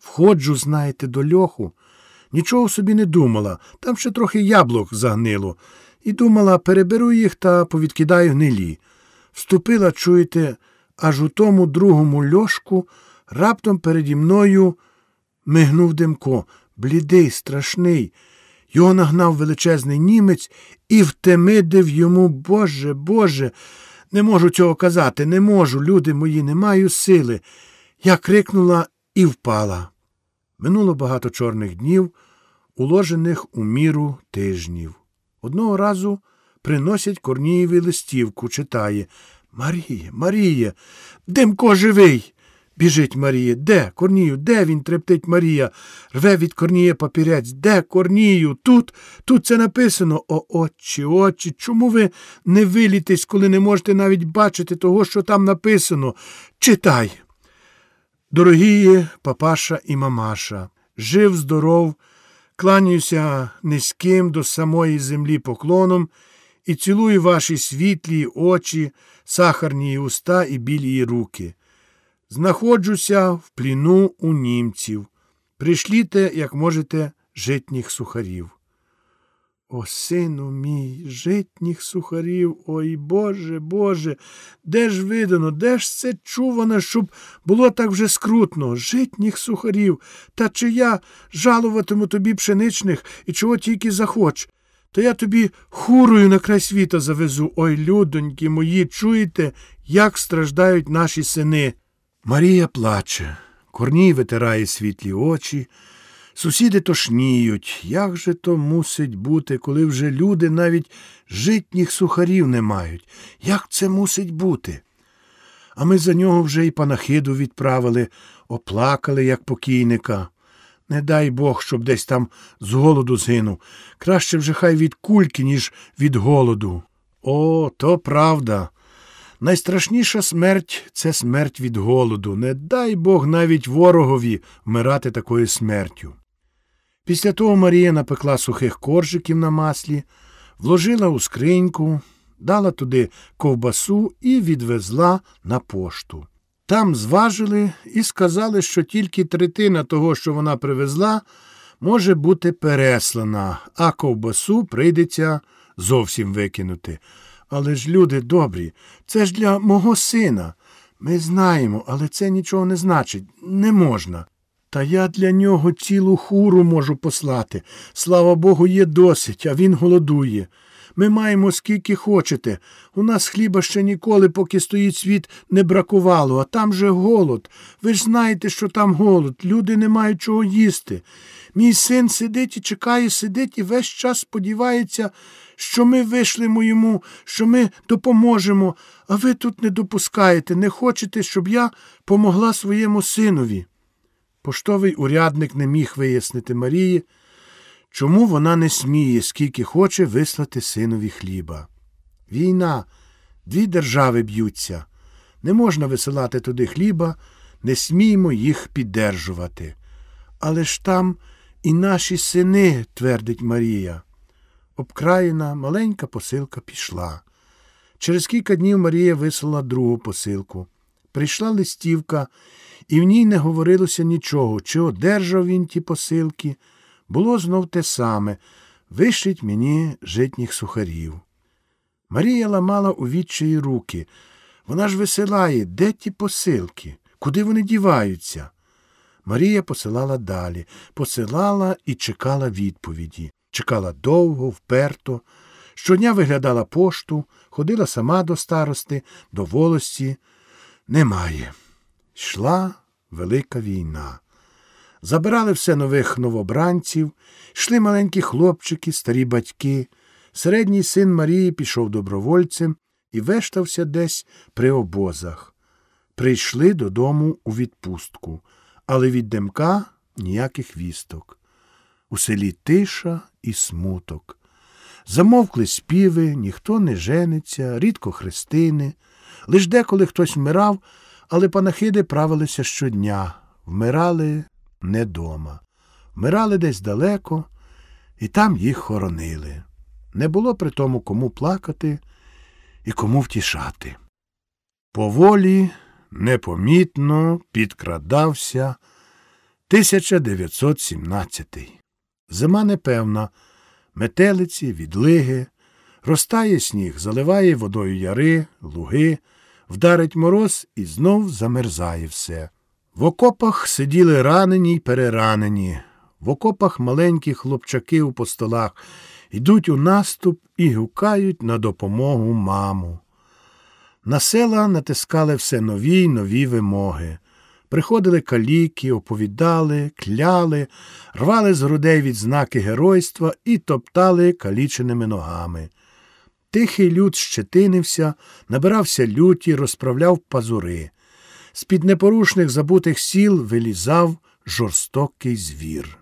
Входжу, знаєте, до льоху. Нічого собі не думала, там ще трохи яблук загнило, і думала, переберу їх та повідкидаю гнилі. Вступила, чуєте, аж у тому другому льошку раптом переді мною мигнув Демко, блідий, страшний. Його нагнав величезний німець і втемидив йому, Боже, Боже, не можу цього казати, не можу, люди мої, не маю сили. Я крикнула і впала. Минуло багато чорних днів, уложених у міру тижнів. Одного разу приносять Корнієві листівку, читає Маріє, Маріє, Демко живий. Біжить Марія. Де, Корнію, де він трептить Марія? Рве від Корніє папірець. Де Корнію? Тут, тут це написано. О, очі, очі. Чому ви не вилітесь, коли не можете навіть бачити того, що там написано? Читай. Дорогі папаша і мамаша, жив здоров, кланяюся низьким до самої землі поклоном і цілую ваші світлі очі, сахарні уста і білі руки. Знаходжуся в пліну у німців. Пришліте, як можете, житніх сухарів. О, сину мій, житніх сухарів, ой Боже, Боже, де ж видано, де ж це чувано, щоб було так вже скрутно, житніх сухарів, та чи я жалуватиму тобі пшеничних і чого тільки захоч, то я тобі хурою на край світа завезу. Ой, людоньки мої, чуєте, як страждають наші сини. Марія плаче, Корній витирає світлі очі. Сусіди тошніють. Як же то мусить бути, коли вже люди навіть житніх сухарів не мають? Як це мусить бути? А ми за нього вже й панахиду відправили, оплакали, як покійника. Не дай Бог, щоб десь там з голоду згинув. Краще вже хай від кульки, ніж від голоду. О, то правда. Найстрашніша смерть це смерть від голоду. Не дай Бог навіть ворогові вмирати такою смертю. Після того Марія напекла сухих коржиків на маслі, вложила у скриньку, дала туди ковбасу і відвезла на пошту. Там зважили і сказали, що тільки третина того, що вона привезла, може бути переслана, а ковбасу прийдеться зовсім викинути. Але ж, люди добрі, це ж для мого сина. Ми знаємо, але це нічого не значить, не можна. Та я для нього цілу хуру можу послати. Слава Богу, є досить, а він голодує. Ми маємо скільки хочете. У нас хліба ще ніколи, поки стоїть світ, не бракувало, а там же голод. Ви ж знаєте, що там голод. Люди не мають чого їсти. Мій син сидить і чекає, сидить і весь час сподівається, що ми вишлемо йому, що ми допоможемо, а ви тут не допускаєте, не хочете, щоб я помогла своєму синові. Поштовий урядник не міг вияснити Марії, чому вона не сміє, скільки хоче вислати синові хліба. Війна, дві держави б'ються. Не можна висилати туди хліба, не сміємо їх піддержувати. Але ж там і наші сини, твердить Марія. Обкраєна маленька посилка пішла. Через кілька днів Марія вислала другу посилку. Прийшла листівка, і в ній не говорилося нічого, чи одержав він ті посилки. Було знов те саме вишліть мені житніх сухарів. Марія ламала у відчаї руки. Вона ж висилає, де ті посилки, куди вони діваються. Марія посилала далі, посилала і чекала відповіді. Чекала довго, вперто. Щодня виглядала пошту, ходила сама до старости, до волості. Немає. Йшла велика війна. Забирали все нових новобранців, йшли маленькі хлопчики, старі батьки. Середній син Марії пішов добровольцем і вештався десь при обозах. Прийшли додому у відпустку, але від Демка ніяких вісток. У селі тиша і смуток. Замовкли співи, ніхто не жениться, рідко хрестини. Лиш деколи хтось вмирав, але панахиди правилися щодня, вмирали не дома, вмирали десь далеко, і там їх хоронили. Не було при тому кому плакати і кому втішати. Поволі, непомітно підкрадався 1917. Зима непевна, метелиці, відлиги, розтає сніг, заливає водою яри, луги, вдарить мороз і знов замерзає все. В окопах сиділи ранені й переранені, в окопах маленькі хлопчаки у постолах йдуть у наступ і гукають на допомогу маму. На села натискали все нові й нові вимоги. Приходили каліки, оповідали, кляли, рвали з грудей відзнаки геройства і топтали каліченими ногами. Тихий люд щетинився, набирався люті, розправляв пазури. З-під непорушних забутих сіл вилізав жорстокий звір.